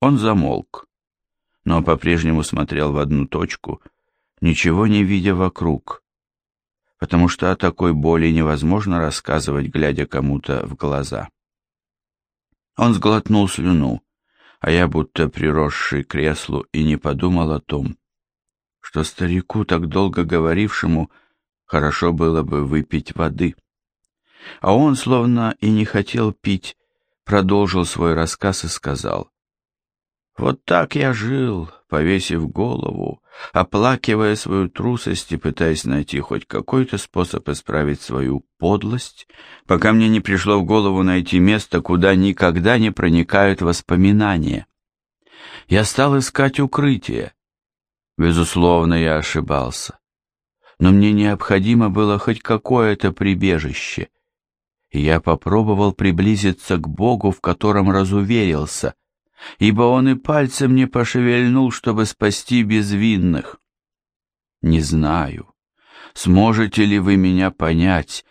Он замолк, но по-прежнему смотрел в одну точку, ничего не видя вокруг, потому что о такой боли невозможно рассказывать, глядя кому-то в глаза. Он сглотнул слюну, а я, будто приросший к креслу, и не подумал о том, что старику, так долго говорившему, хорошо было бы выпить воды. А он, словно и не хотел пить, продолжил свой рассказ и сказал, «Вот так я жил, повесив голову, оплакивая свою трусость и пытаясь найти хоть какой-то способ исправить свою подлость, пока мне не пришло в голову найти место, куда никогда не проникают воспоминания. Я стал искать укрытие. Безусловно, я ошибался. Но мне необходимо было хоть какое-то прибежище. И я попробовал приблизиться к Богу, в котором разуверился — ибо он и пальцем не пошевельнул, чтобы спасти безвинных. Не знаю, сможете ли вы меня понять,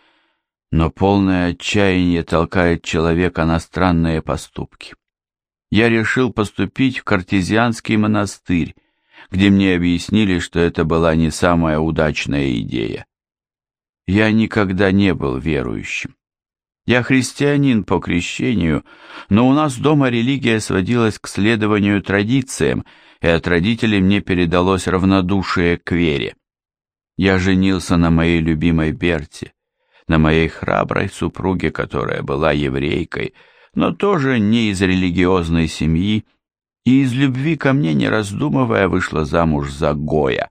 но полное отчаяние толкает человека на странные поступки. Я решил поступить в картезианский монастырь, где мне объяснили, что это была не самая удачная идея. Я никогда не был верующим. Я христианин по крещению, но у нас дома религия сводилась к следованию традициям, и от родителей мне передалось равнодушие к вере. Я женился на моей любимой Берте, на моей храброй супруге, которая была еврейкой, но тоже не из религиозной семьи, и из любви ко мне, не раздумывая, вышла замуж за Гоя.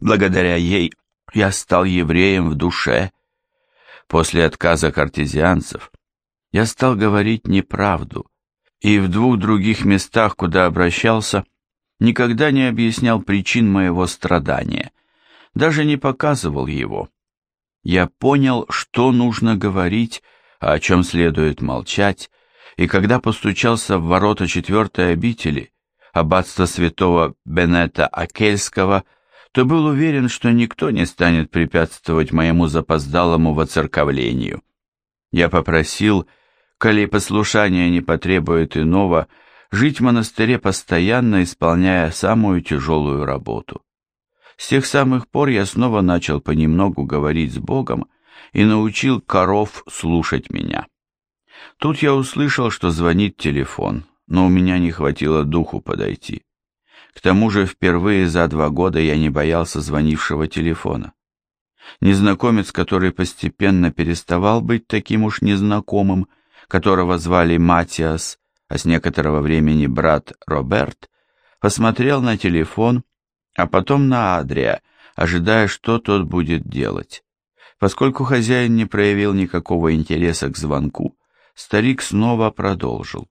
Благодаря ей я стал евреем в душе, После отказа картезианцев я стал говорить неправду, и в двух других местах, куда обращался, никогда не объяснял причин моего страдания, даже не показывал его. Я понял, что нужно говорить, а о чем следует молчать, и когда постучался в ворота четвертой обители, аббатства святого Бенета Акельского, то был уверен, что никто не станет препятствовать моему запоздалому воцерковлению. Я попросил, коли послушание не потребует иного, жить в монастыре постоянно, исполняя самую тяжелую работу. С тех самых пор я снова начал понемногу говорить с Богом и научил коров слушать меня. Тут я услышал, что звонит телефон, но у меня не хватило духу подойти. К тому же впервые за два года я не боялся звонившего телефона. Незнакомец, который постепенно переставал быть таким уж незнакомым, которого звали Матиас, а с некоторого времени брат Роберт, посмотрел на телефон, а потом на Адрия, ожидая, что тот будет делать. Поскольку хозяин не проявил никакого интереса к звонку, старик снова продолжил.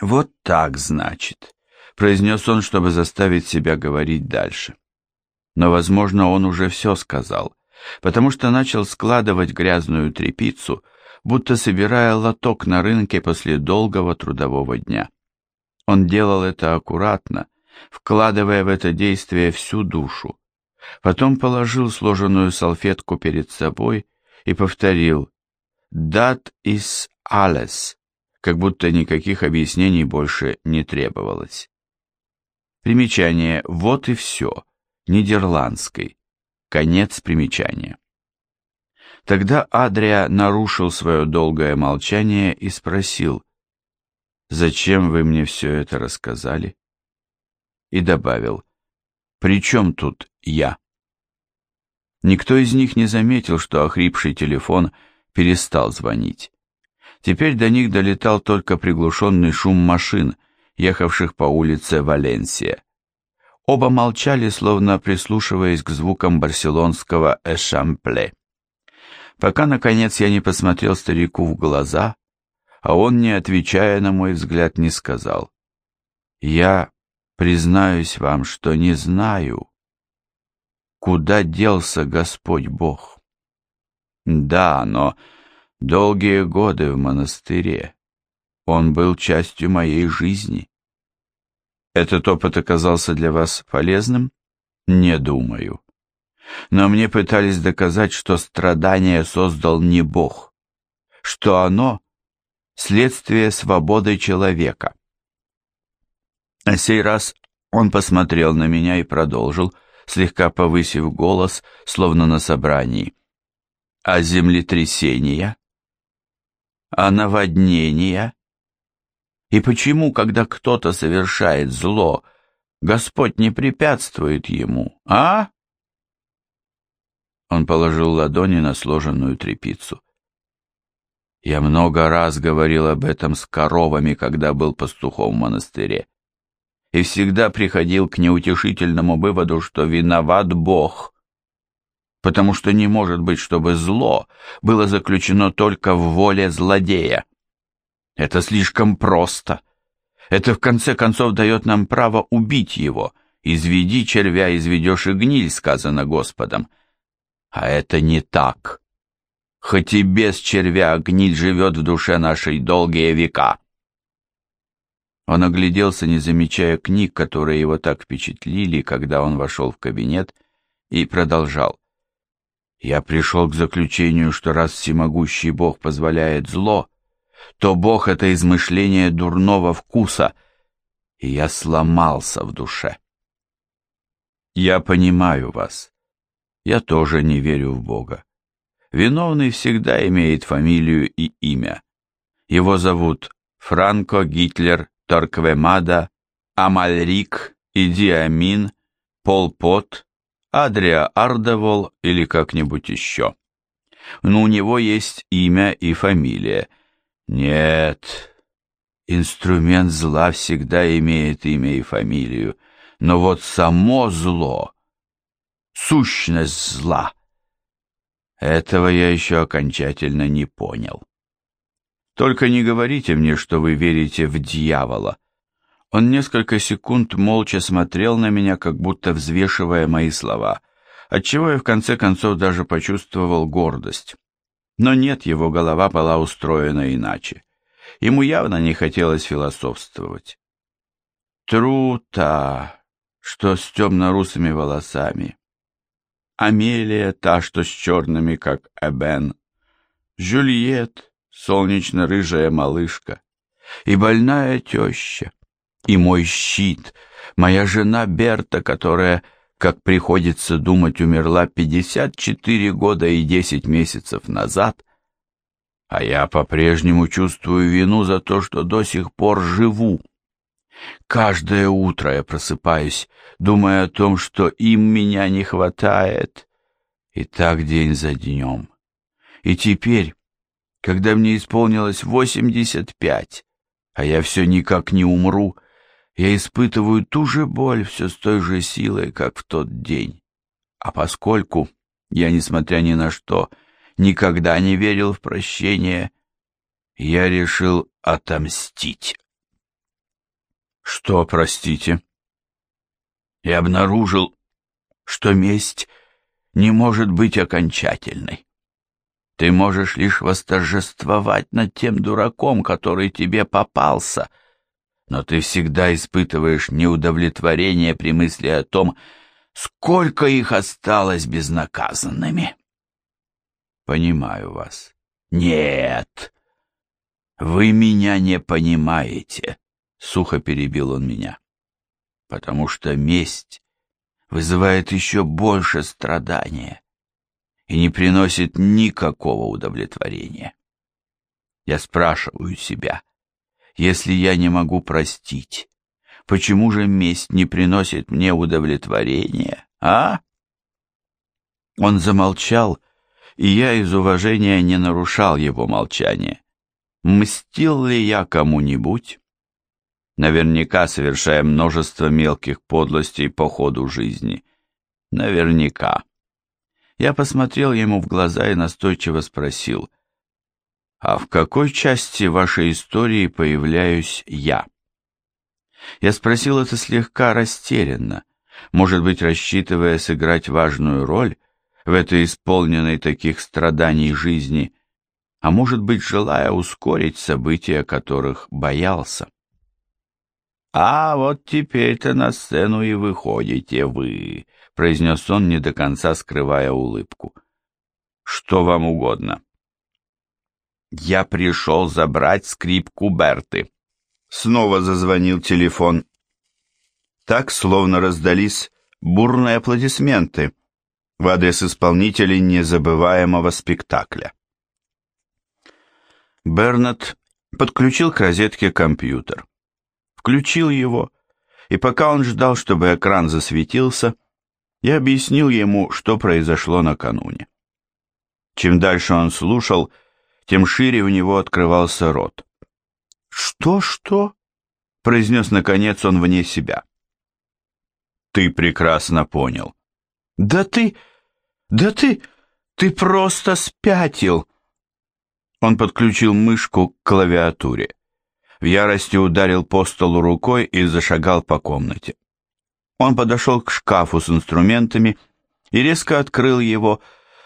«Вот так, значит произнес он, чтобы заставить себя говорить дальше. Но, возможно, он уже все сказал, потому что начал складывать грязную тряпицу, будто собирая лоток на рынке после долгого трудового дня. Он делал это аккуратно, вкладывая в это действие всю душу. Потом положил сложенную салфетку перед собой и повторил «That is alles», как будто никаких объяснений больше не требовалось. Примечание «Вот и все», нидерландской. Конец примечания. Тогда Адрия нарушил свое долгое молчание и спросил, «Зачем вы мне все это рассказали?» И добавил, «При чем тут я?» Никто из них не заметил, что охрипший телефон перестал звонить. Теперь до них долетал только приглушенный шум машин, ехавших по улице Валенсия. Оба молчали, словно прислушиваясь к звукам барселонского «эшампле». Пока, наконец, я не посмотрел старику в глаза, а он, не отвечая на мой взгляд, не сказал. «Я признаюсь вам, что не знаю, куда делся Господь Бог». «Да, но долгие годы в монастыре. Он был частью моей жизни. Этот опыт оказался для вас полезным? Не думаю. Но мне пытались доказать, что страдание создал не Бог, что оно – следствие свободы человека, На сей раз он посмотрел на меня и продолжил, слегка повысив голос, словно на собрании. «А землетрясения? А наводнения? И почему, когда кто-то совершает зло, Господь не препятствует ему, а?» Он положил ладони на сложенную тряпицу. Я много раз говорил об этом с коровами, когда был пастухом в монастыре и всегда приходил к неутешительному выводу, что виноват Бог, потому что не может быть, чтобы зло было заключено только в воле злодея. Это слишком просто. Это в конце концов дает нам право убить его. «Изведи червя, изведешь и гниль», — сказано Господом. А это не так. Хоть и без червя гниль живет в душе нашей долгие века. Он огляделся, не замечая книг, которые его так впечатлили, когда он вошел в кабинет, и продолжал. «Я пришел к заключению, что раз всемогущий Бог позволяет зло, то Бог — это измышление дурного вкуса, и я сломался в душе. Я понимаю вас. Я тоже не верю в Бога. Виновный всегда имеет фамилию и имя. Его зовут Франко Гитлер Торквемада, Амальрик, Иди Амин, Пол Пот, Адриа Ардевол или как-нибудь еще. Но у него есть имя и фамилия. Нет, инструмент зла всегда имеет имя и фамилию, но вот само зло, сущность зла, этого я еще окончательно не понял. Только не говорите мне, что вы верите в дьявола. Он несколько секунд молча смотрел на меня, как будто взвешивая мои слова, отчего я в конце концов даже почувствовал гордость. Но нет, его голова была устроена иначе. Ему явно не хотелось философствовать. Трута, что с темно-русыми волосами. Амелия, та, что с черными, как Эбен. Жюльет, солнечно-рыжая малышка, и больная теща, и мой щит, моя жена Берта, которая, как приходится думать, умерла 54 года и 10 месяцев назад, а я по-прежнему чувствую вину за то, что до сих пор живу. Каждое утро я просыпаюсь, думая о том, что им меня не хватает, и так день за днем. И теперь когда мне исполнилось 85, а я все никак не умру, я испытываю ту же боль все с той же силой, как в тот день. А поскольку я, несмотря ни на что, никогда не верил в прощение, я решил отомстить. Что, простите? Я обнаружил, что месть не может быть окончательной. Ты можешь лишь восторжествовать над тем дураком, который тебе попался, но ты всегда испытываешь неудовлетворение при мысли о том, сколько их осталось безнаказанными. Понимаю вас. Нет, вы меня не понимаете, сухо перебил он меня, потому что месть вызывает еще больше страдания и не приносит никакого удовлетворения. Я спрашиваю себя, если я не могу простить, почему же месть не приносит мне удовлетворения, а? Он замолчал, и я из уважения не нарушал его молчание. Мстил ли я кому-нибудь? Наверняка совершая множество мелких подлостей по ходу жизни. Наверняка. Я посмотрел ему в глаза и настойчиво спросил, «А в какой части вашей истории появляюсь я?» Я спросил это слегка растерянно, может быть, рассчитывая сыграть важную роль в этой исполненной таких страданий жизни, а может быть, желая ускорить события, которых боялся. «А вот теперь-то на сцену и выходите вы», — произнес он, не до конца скрывая улыбку. «Что вам угодно?» «Я пришел забрать скрипку Берты». Снова зазвонил телефон. Так словно раздались бурные аплодисменты в адрес исполнителей незабываемого спектакля. Бернет подключил к розетке компьютер. Включил его, и пока он ждал, чтобы экран засветился, я объяснил ему, что произошло накануне. Чем дальше он слушал, тем шире у него открывался рот. «Что-что?» — произнес наконец он вне себя. «Ты прекрасно понял». «Да ты... да ты... ты просто спятил!» Он подключил мышку к клавиатуре. В ярости ударил по столу рукой и зашагал по комнате. Он подошел к шкафу с инструментами и резко открыл его,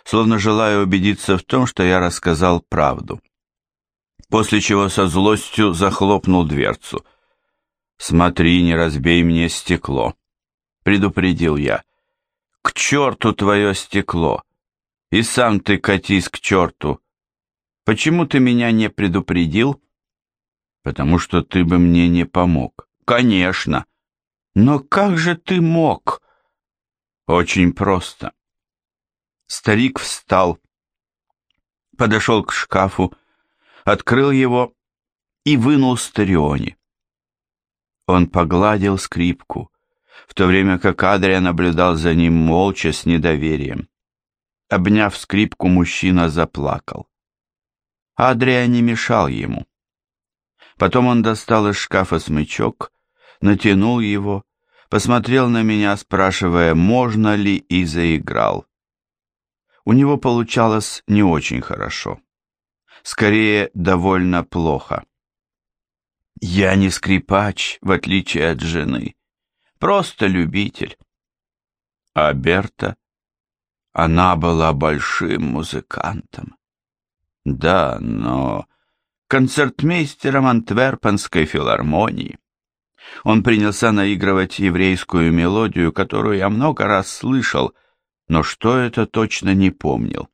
словно желая убедиться в том, что я рассказал правду. После чего со злостью захлопнул дверцу. «Смотри, не разбей мне стекло», — предупредил я. «К черту твое стекло! И сам ты катись к черту! Почему ты меня не предупредил?» «Потому что ты бы мне не помог». «Конечно!» Но как же ты мог? Очень просто. Старик встал, подошел к шкафу, открыл его и вынул стереони. Он погладил скрипку, в то время как Адрия наблюдал за ним молча с недоверием. Обняв скрипку, мужчина заплакал. Адрия не мешал ему. Потом он достал из шкафа смычок, натянул его посмотрел на меня, спрашивая, можно ли, и заиграл. У него получалось не очень хорошо. Скорее, довольно плохо. Я не скрипач, в отличие от жены. Просто любитель. А Берта? Она была большим музыкантом. Да, но концертмейстером Антверпенской филармонии. Он принялся наигрывать еврейскую мелодию, которую я много раз слышал, но что это точно не помнил.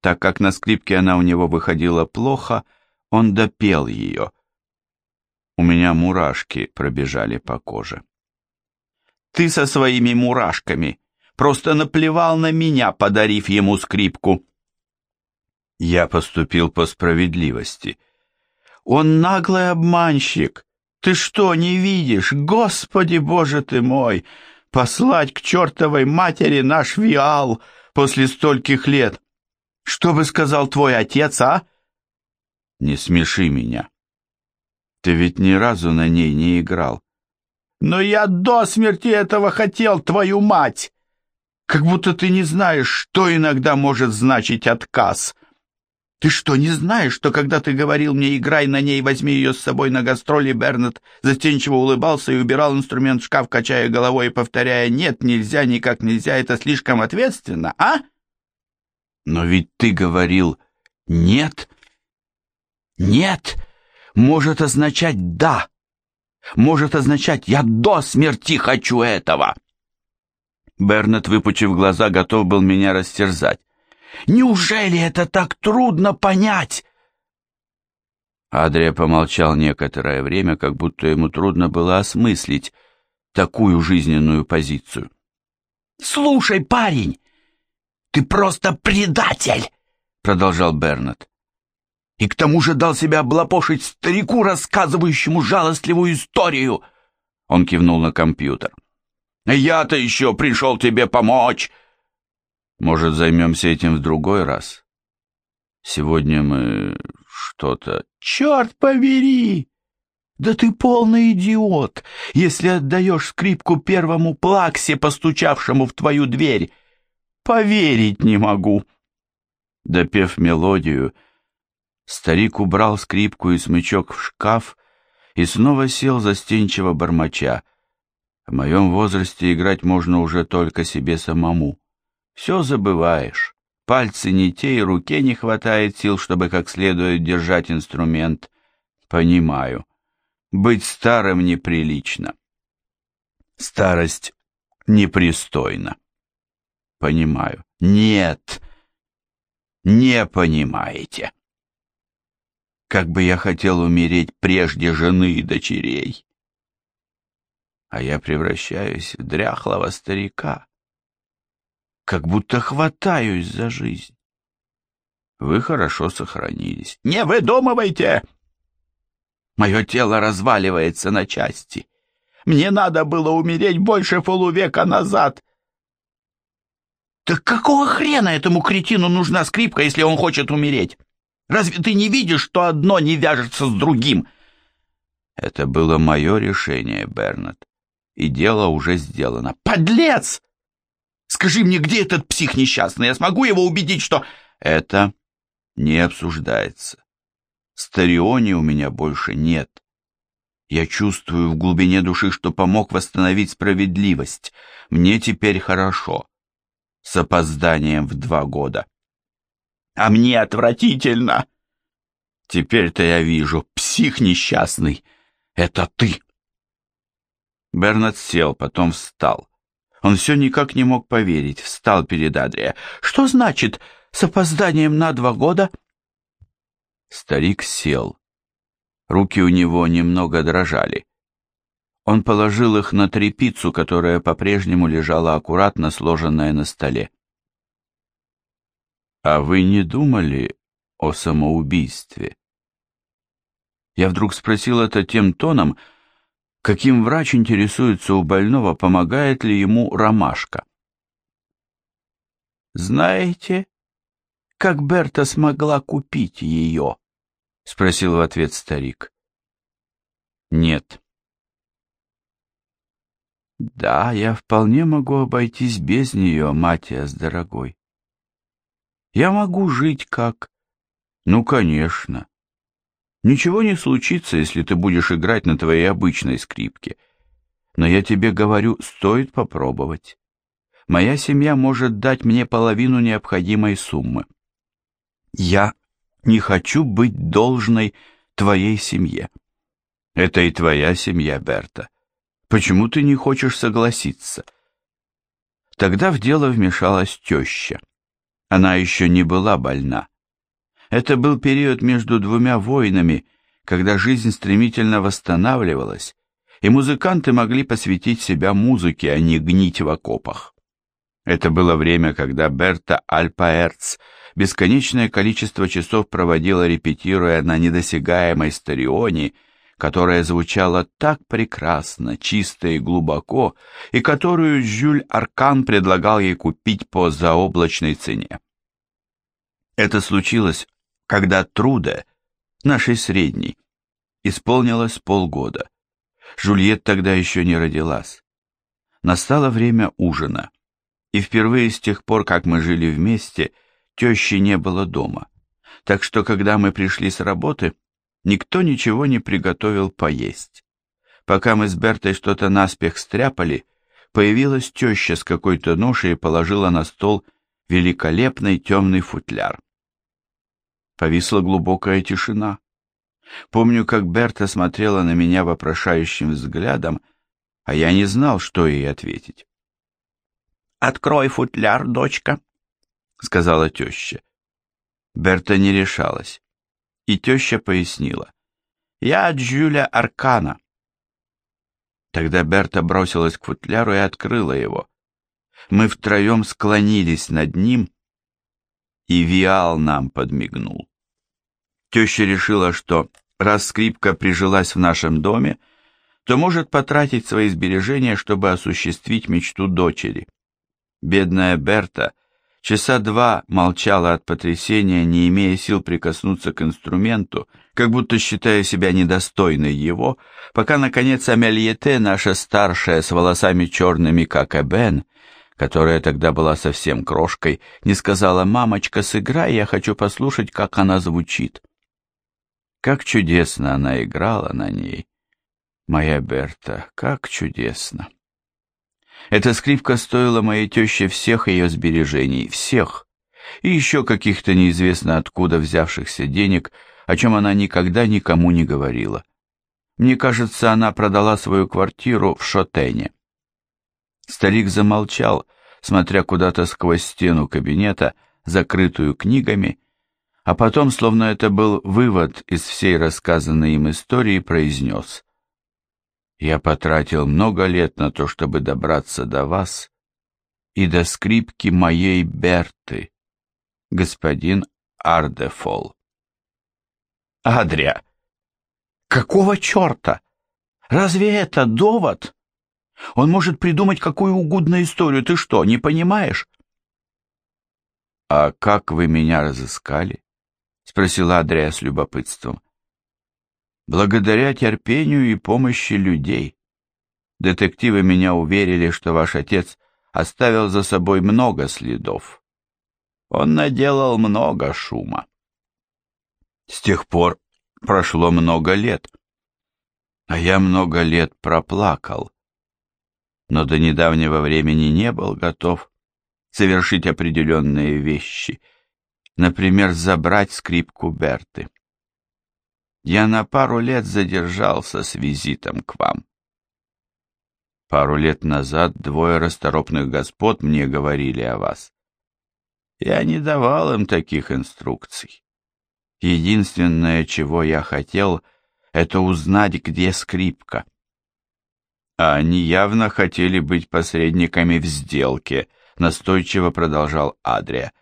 Так как на скрипке она у него выходила плохо, он допел ее. У меня мурашки пробежали по коже. «Ты со своими мурашками просто наплевал на меня, подарив ему скрипку». Я поступил по справедливости. «Он наглый обманщик, ты что, не видишь? Господи, боже ты мой! Послать к чертовой матери наш виал после стольких лет! Что бы сказал твой отец, а? Не смеши меня. Ты ведь ни разу на ней не играл. Но я до смерти этого хотел, твою мать! Как будто ты не знаешь, что иногда может значить отказ. Ты что, не знаешь, что когда ты говорил мне «играй на ней, возьми ее с собой на гастроли», Бернет застенчиво улыбался и убирал инструмент в шкаф, качая головой и повторяя «нет, нельзя, никак нельзя, это слишком ответственно, а?» Но ведь ты говорил «нет». «Нет» может означать «да», может означать «я до смерти хочу этого». Бернет, выпучив глаза, готов был меня растерзать. Неужели это так трудно понять?» Адрия помолчал некоторое время, как будто ему трудно было осмыслить такую жизненную позицию. «Слушай, парень, ты просто предатель!» — продолжал Бернет. «И к тому же дал себя облапошить старику, рассказывающему жалостливую историю!» Он кивнул на компьютер. «Я-то еще пришел тебе помочь!» Может, займемся этим в другой раз? Сегодня мы что-то... Черт побери! Да ты полный идиот, если отдаешь скрипку первому плаксе, постучавшему в твою дверь. Поверить не могу. Допев мелодию, старик убрал скрипку и смычок в шкаф и снова сел застенчиво бормоча. В моем возрасте играть можно уже только себе самому. Все забываешь. Пальцы не те, и руке не хватает сил, чтобы как следует держать инструмент. Понимаю. Быть старым неприлично. Старость непристойна. Понимаю. Нет. Не понимаете. Как бы я хотел умереть прежде жены и дочерей. а я превращаюсь в дряхлого старика, как будто хватаюсь за жизнь. Вы хорошо сохранились. Не выдумывайте! Мое тело разваливается на части. Мне надо было умереть больше полувека назад. Так какого хрена этому кретину нужна скрипка, если он хочет умереть? Разве ты не видишь, что одно не вяжется с другим? Это было мое решение, Бернат, и дело уже сделано. Подлец! Скажи мне, где этот псих несчастный? Я смогу его убедить, что... Это не обсуждается. Стариони у меня больше нет. Я чувствую в глубине души, что помог восстановить справедливость. Мне теперь хорошо. С опозданием в два года. А мне отвратительно. Теперь-то я вижу, псих несчастный. Это ты. Бернард сел, потом встал. Он все никак не мог поверить, встал перед Адрия. Что значит с опозданием на два года? Старик сел. Руки у него немного дрожали. Он положил их на трепицу, которая по-прежнему лежала аккуратно сложенная на столе. «А вы не думали о самоубийстве?» Я вдруг спросил это тем тоном, каким врач интересуется у больного, помогает ли ему ромашка. «Знаете, как Берта смогла купить ее?» — спросил в ответ старик. «Нет». «Да, я вполне могу обойтись без нее, Матиас, дорогой. Я могу жить как...» «Ну, конечно. Ничего не случится, если ты будешь играть на твоей обычной скрипке. Но я тебе говорю, стоит попробовать. Моя семья может дать мне половину необходимой суммы. Я не хочу быть должной твоей семье. Это и твоя семья, Берта. Почему ты не хочешь согласиться? Тогда в дело вмешалась теща. Она еще не была больна. Это был период между двумя войнами, когда жизнь стремительно восстанавливалась, и музыканты могли посвятить себя музыке, а не гнить в окопах. Это было время, когда Берта Альпаэрц бесконечное количество часов проводила, репетируя на недосягаемой старионе, которая звучала так прекрасно, чисто и глубоко, и которую Жюль Аркан предлагал ей купить по заоблачной цене. Это случилось, когда Труде, нашей средней, исполнилось полгода. Жульет тогда еще не родилась. Настало время ужина, и впервые с тех пор, как мы жили вместе, тещи не было дома. Так что, когда мы пришли с работы, никто ничего не приготовил поесть. Пока мы с Бертой что-то наспех стряпали, появилась теща с какой-то ношей и положила на стол великолепный темный футляр. Повисла глубокая тишина. Помню, как Берта смотрела на меня вопрошающим взглядом, а я не знал, что ей ответить. «Открой футляр, дочка», — сказала теща. Берта не решалась, и теща пояснила. «Я от Жюля Аркана». Тогда Берта бросилась к футляру и открыла его. Мы втроем склонились над ним, и Виал нам подмигнул. Теща решила, что раз скрипка прижилась в нашем доме, то может потратить свои сбережения, чтобы осуществить мечту дочери. Бедная Берта часа два молчала от потрясения, не имея сил прикоснуться к инструменту, как будто считая себя недостойной его, пока, наконец, Амельете, наша старшая, с волосами черными, как Эбен, которая тогда была совсем крошкой, не сказала «Мамочка, сыграй, я хочу послушать, как она звучит». Как чудесно она играла на ней, моя Берта, как чудесно. Эта скрипка стоила моей теще всех ее сбережений, всех, и еще каких-то неизвестно откуда взявшихся денег, о чем она никогда никому не говорила. Мне кажется, она продала свою квартиру в Шотене. Старик замолчал, смотря куда-то сквозь стену кабинета, закрытую книгами, а потом, словно это был вывод из всей рассказанной им истории, произнес. Я потратил много лет на то, чтобы добраться до вас и до скрипки моей Берты, господин Ардефол. Адрия, какого черта? Разве это довод? Он может придумать какую угодно историю. Ты что, не понимаешь? А как вы меня разыскали? Спросила Адрия с любопытством. Благодаря терпению и помощи людей. Детективы меня уверили, что ваш отец оставил за собой много следов. Он наделал много шума. С тех пор прошло много лет, а я много лет проплакал, но до недавнего времени не был готов совершить определенные вещи, например, забрать скрипку Берты. Я на пару лет задержался с визитом к вам. Пару лет назад двое расторопных господ мне говорили о вас. Я не давал им таких инструкций. Единственное, чего я хотел, это узнать, где скрипка. А они явно хотели быть посредниками в сделке, настойчиво продолжал Адрия.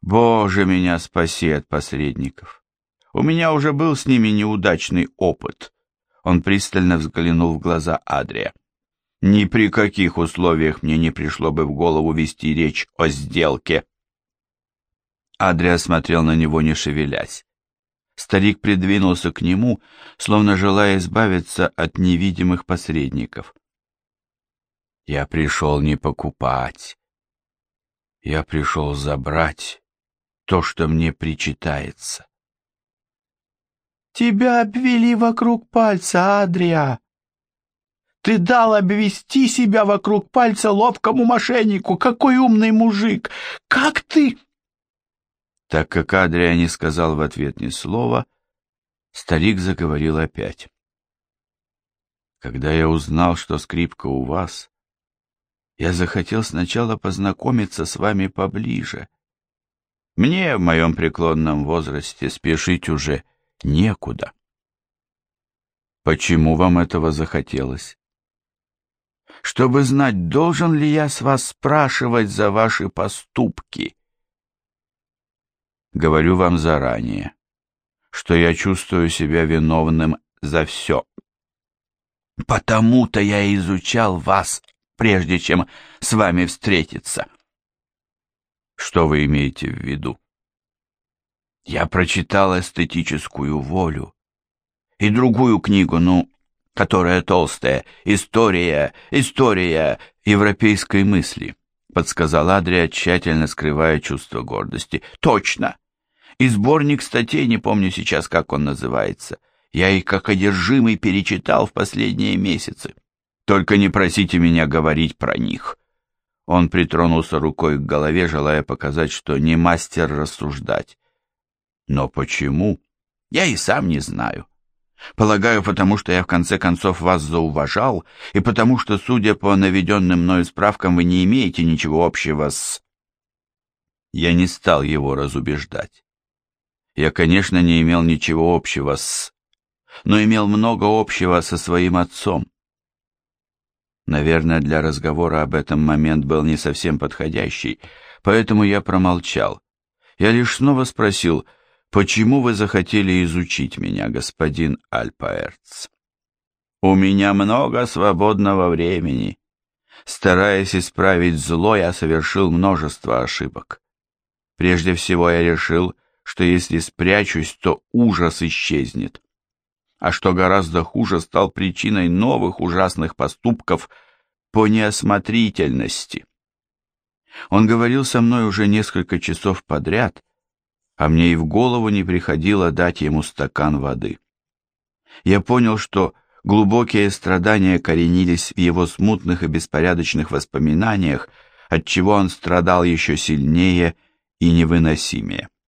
Боже, меня спаси от посредников. У меня уже был с ними неудачный опыт. Он пристально взглянул в глаза Адрия. Ни при каких условиях мне не пришло бы в голову вести речь о сделке. Адрия смотрел на него, не шевелясь. Старик придвинулся к нему, словно желая избавиться от невидимых посредников. «Я пришел не покупать. Я пришел забрать то, что мне причитается». «Тебя обвели вокруг пальца, Адриа. Ты дал обвести себя вокруг пальца ловкому мошеннику. Какой умный мужик! Как ты...» Так как Адрия не сказал в ответ ни слова, старик заговорил опять. «Когда я узнал, что скрипка у вас, я захотел сначала познакомиться с вами поближе. Мне в моем преклонном возрасте спешить уже некуда». «Почему вам этого захотелось?» «Чтобы знать, должен ли я с вас спрашивать за ваши поступки», Говорю вам заранее, что я чувствую себя виновным за все. Потому-то я изучал вас, прежде чем с вами встретиться. Что вы имеете в виду? Я прочитал эстетическую волю и другую книгу, ну, которая толстая, «История, история европейской мысли», — подсказал Адрия, тщательно скрывая чувство гордости. «Точно! И сборник статей, не помню сейчас, как он называется. Я их как одержимый перечитал в последние месяцы. Только не просите меня говорить про них. Он притронулся рукой к голове, желая показать, что не мастер рассуждать. Но почему? Я и сам не знаю. Полагаю, потому что я в конце концов вас зауважал, и потому что, судя по наведенным мною справкам, вы не имеете ничего общего с... Я не стал его разубеждать. Я, конечно, не имел ничего общего с... но имел много общего со своим отцом. Наверное, для разговора об этом момент был не совсем подходящий, поэтому я промолчал. Я лишь снова спросил, почему вы захотели изучить меня, господин Альпаэрц? У меня много свободного времени. Стараясь исправить зло, я совершил множество ошибок. Прежде всего я решил, что если спрячусь, то ужас исчезнет. А что гораздо хуже, стал причиной новых ужасных поступков по неосмотрительности. Он говорил со мной уже несколько часов подряд, а мне и в голову не приходило дать ему стакан воды. Я понял, что глубокие страдания коренились в его смутных и беспорядочных воспоминаниях, отчего он страдал еще сильнее и невыносимее.